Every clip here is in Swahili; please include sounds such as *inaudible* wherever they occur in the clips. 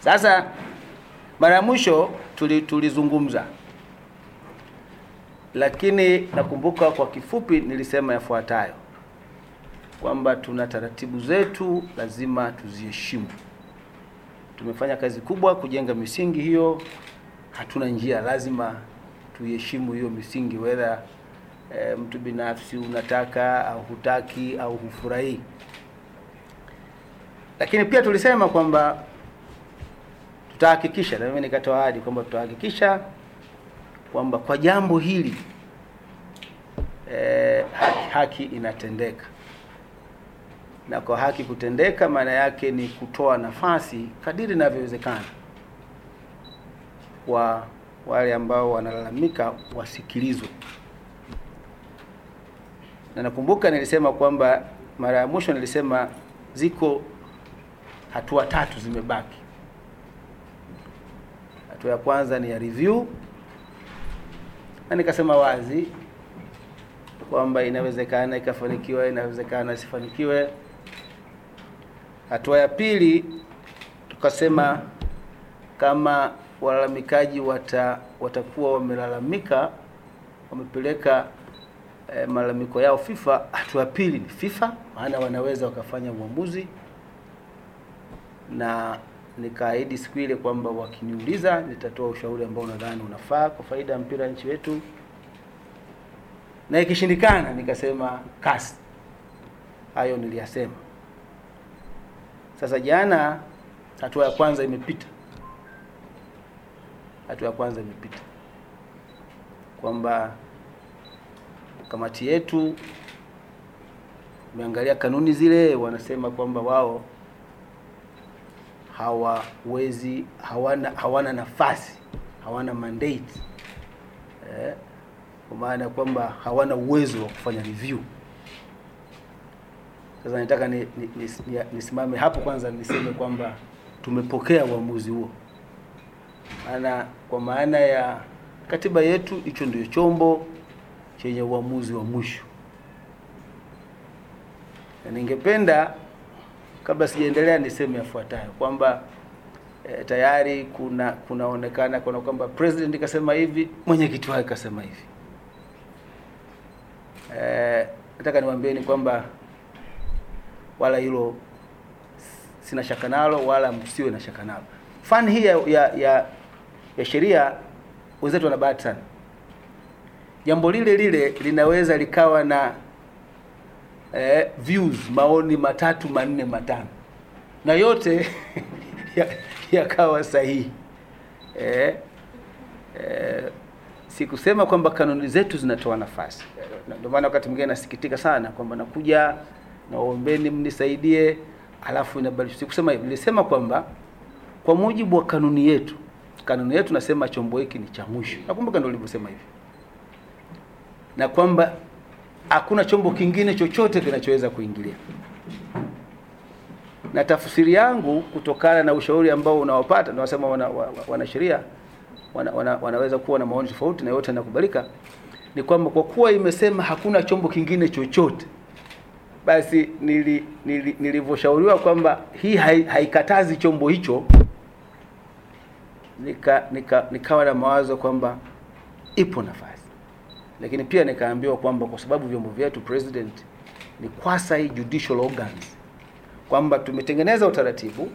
Sasa mara ya mwisho tulizungumza tuli- lakini nakumbuka kwa kifupi nilisema yafuatayo kwamba tuna taratibu zetu lazima tuziheshimu. Tumefanya kazi kubwa kujenga misingi hiyo, hatuna njia, lazima tuiheshimu hiyo misingi, whether e, mtu binafsi unataka au hutaki au hufurahii. Lakini pia tulisema kwamba tutahakikisha, na mimi nikatoa ahadi kwamba tutahakikisha kwamba kwa jambo hili e, haki, haki inatendeka na kwa haki kutendeka, maana yake ni kutoa nafasi kadiri inavyowezekana kwa wale ambao wanalalamika wasikilizwe. Na nakumbuka nilisema kwamba mara ya mwisho nilisema ziko hatua tatu zimebaki. Hatua ya kwanza ni ya review, na nikasema wazi kwamba inawezekana ikafanikiwa, inawezekana isifanikiwe. Hatua ya pili tukasema kama walalamikaji wata, watakuwa wamelalamika wamepeleka eh, malalamiko yao FIFA. Hatua ya pili ni FIFA, maana wanaweza wakafanya uamuzi, na nikaahidi siku ile kwamba wakiniuliza nitatoa ushauri ambao nadhani unafaa kwa faida ya mpira nchi wetu, na ikishindikana nikasema kasi. Hayo niliyasema. Sasa jana hatua ya kwanza imepita, hatua ya kwanza imepita kwamba kamati yetu imeangalia kanuni zile, wanasema kwamba wao hawawezi, hawana hawana nafasi, hawana mandate eh, kwa maana kwamba hawana uwezo wa kufanya review. Sasa nataka ni, ni, ni, ni, nisimame hapo kwanza niseme kwamba tumepokea uamuzi huo, maana kwa maana ya katiba yetu hicho ndio chombo chenye uamuzi wa mwisho, na ningependa kabla sijaendelea niseme yafuatayo kwamba e, tayari kuna kunaonekana kuna kwamba president kasema hivi, mwenyekiti wake kasema hivi. E, nataka niwaambieni kwamba wala hilo sina shaka nalo, wala msiwe na shaka nalo. Fani hii ya, ya, ya, ya sheria wenzetu wana bahati sana. Jambo lile lile linaweza likawa na eh, views maoni matatu manne matano na yote *laughs* yakawa ya sahihi eh, eh, sikusema kwamba kanuni zetu zinatoa nafasi. Ndio maana wakati mwingine nasikitika sana kwamba nakuja naombeni mnisaidie, alafu inabadilishwa. Sikusema hivyo, nilisema kwamba kwa mujibu wa kanuni yetu, kanuni yetu nasema chombo hiki ni cha mwisho. Nakumbuka ndio ulivyosema hivi, na kwamba hakuna chombo kingine chochote kinachoweza kuingilia. Na tafsiri yangu kutokana na ushauri ambao unawapata, ndio wasema wana, wana sheria wana, wana, wanaweza kuwa na maoni tofauti na yote yanakubalika, ni kwamba kwa kuwa imesema hakuna chombo kingine chochote basi nili, nili, nilivyoshauriwa kwamba hii haikatazi chombo hicho, nika, nika, nikawa na mawazo kwamba ipo nafasi, lakini pia nikaambiwa kwamba kwa sababu vyombo vyetu president ni quasi judicial organs, kwamba tumetengeneza utaratibu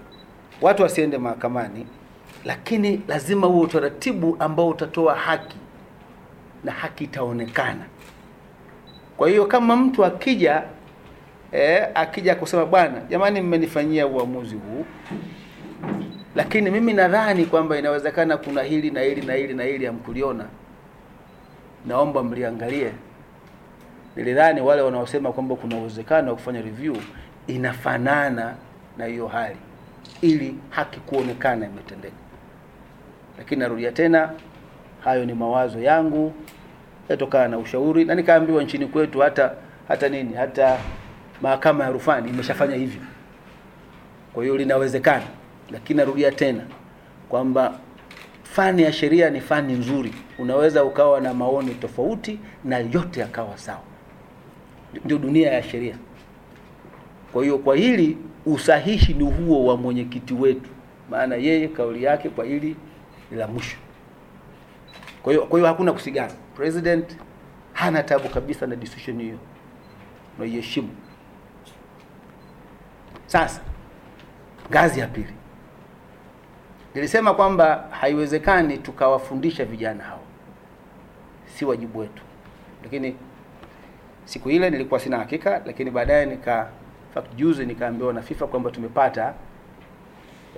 watu wasiende mahakamani, lakini lazima huo utaratibu ambao utatoa haki na haki itaonekana. Kwa hiyo kama mtu akija eh, akija kusema bwana, jamani, mmenifanyia uamuzi huu, lakini mimi nadhani kwamba inawezekana kuna hili na hili na hili na hili hamkuliona, naomba mliangalie. Nilidhani wale wanaosema kwamba kuna uwezekano wa kufanya review inafanana na hiyo hali, ili haki kuonekana imetendeka. Lakini narudia tena, hayo ni mawazo yangu yatokana na ushauri, na nikaambiwa nchini kwetu hata hata nini hata mahakama ya rufani imeshafanya hivyo. Kwa hiyo linawezekana, lakini narudia tena kwamba fani ya sheria ni fani nzuri, unaweza ukawa na maoni tofauti na yote yakawa sawa, ndio dunia ya sheria. Kwa hiyo kwa hili usahihi ni huo wa mwenyekiti wetu maana yeye kauli yake kwa hili ni la mwisho. Kwa hiyo kwa hiyo hakuna kusigana. President hana tabu kabisa na decision hiyo, naiheshimu. Sasa ngazi ya pili, nilisema kwamba haiwezekani tukawafundisha vijana hao, si wajibu wetu, lakini siku ile nilikuwa sina hakika, lakini baadaye nika fact juzi nikaambiwa na FIFA kwamba tumepata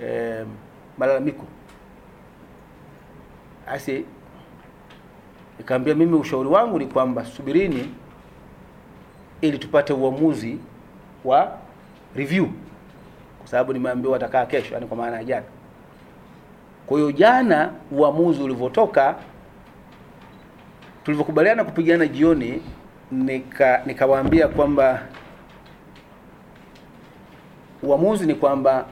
eh, malalamiko. Asi nikaambia mimi ushauri wangu ni kwamba subirini ili tupate uamuzi wa review, kwa sababu nimeambiwa watakaa kesho, yani kwa maana ya jana. Kwa hiyo jana uamuzi ulivyotoka, tulivyokubaliana kupigana jioni, nika nikawaambia kwamba uamuzi ni kwamba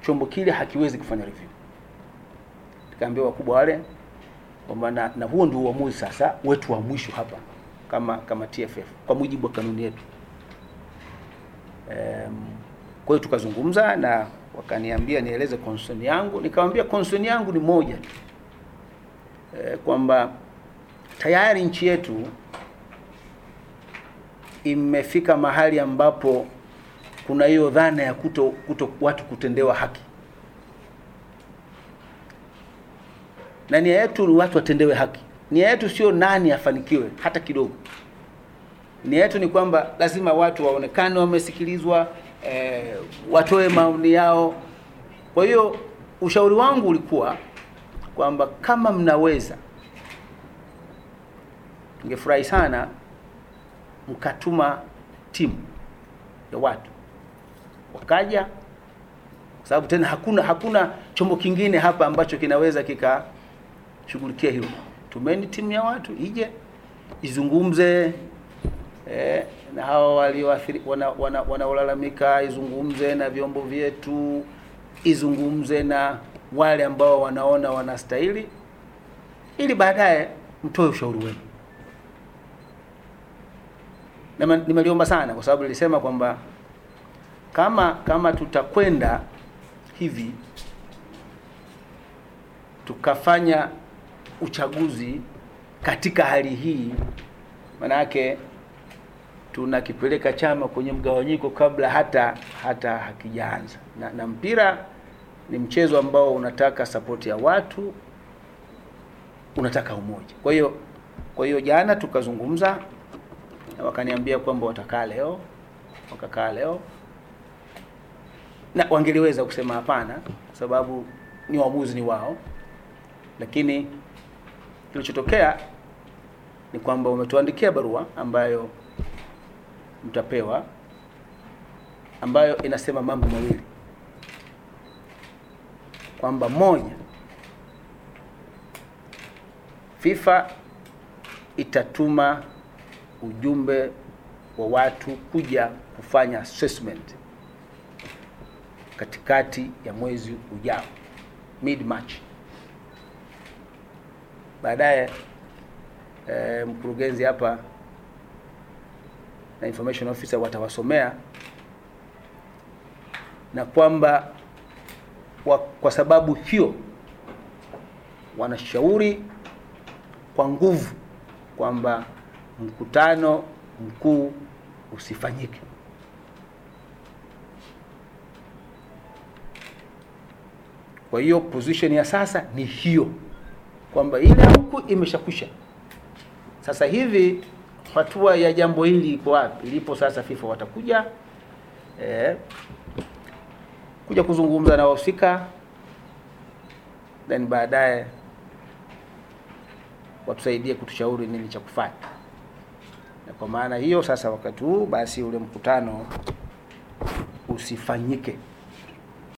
chombo kile hakiwezi kufanya review. Nikaambia wakubwa wale kwamba na, na huo ndio uamuzi sasa wetu wa mwisho hapa kama kama TFF kwa mujibu wa kanuni yetu. Um, kwa hiyo tukazungumza na wakaniambia nieleze concern yangu, nikamwambia concern yangu ni moja e, kwamba tayari nchi yetu imefika mahali ambapo kuna hiyo dhana ya kuto, kuto watu kutendewa haki, na nia yetu ni watu watendewe haki. Nia yetu sio nani afanikiwe hata kidogo. Nia yetu ni kwamba lazima watu waonekane wamesikilizwa, eh, watoe maoni yao. Kwa hiyo ushauri wangu ulikuwa kwamba kama mnaweza, ningefurahi sana mkatuma timu ya watu wakaja, kwa sababu tena hakuna hakuna chombo kingine hapa ambacho kinaweza kikashughulikia hilo. Tumeni timu ya watu ije izungumze eh, na hao wanaolalamika, wana, wana izungumze na vyombo vyetu, izungumze na wale ambao wanaona wanastahili, ili baadaye mtoe ushauri wenu. Nimeliomba sana kwa sababu nilisema kwamba kama kama tutakwenda hivi tukafanya uchaguzi katika hali hii, manake tunakipeleka chama kwenye mgawanyiko kabla hata hata hakijaanza. Na, na mpira ni mchezo ambao unataka sapoti ya watu, unataka umoja. Kwa hiyo kwa hiyo jana tukazungumza na wakaniambia kwamba watakaa leo, wakakaa leo na wangeliweza kusema hapana, kwa sababu ni waamuzi ni wao, lakini kilichotokea ni kwamba wametuandikia barua ambayo mtapewa, ambayo inasema mambo mawili, kwamba moja, FIFA itatuma ujumbe wa watu kuja kufanya assessment katikati ya mwezi ujao mid March. Baadaye e, mkurugenzi hapa na information officer watawasomea na kwamba wa, kwa sababu hiyo wanashauri kwa nguvu kwamba mkutano mkuu usifanyike. Kwa hiyo position ya sasa ni hiyo kwamba ile huku imeshakwisha. Sasa hivi hatua ya jambo hili iko wapi? Lipo sasa, FIFA watakuja eh, kuja kuzungumza na wahusika, then baadaye watusaidie kutushauri nini cha kufanya. Na kwa maana hiyo sasa, wakati huu basi ule mkutano usifanyike.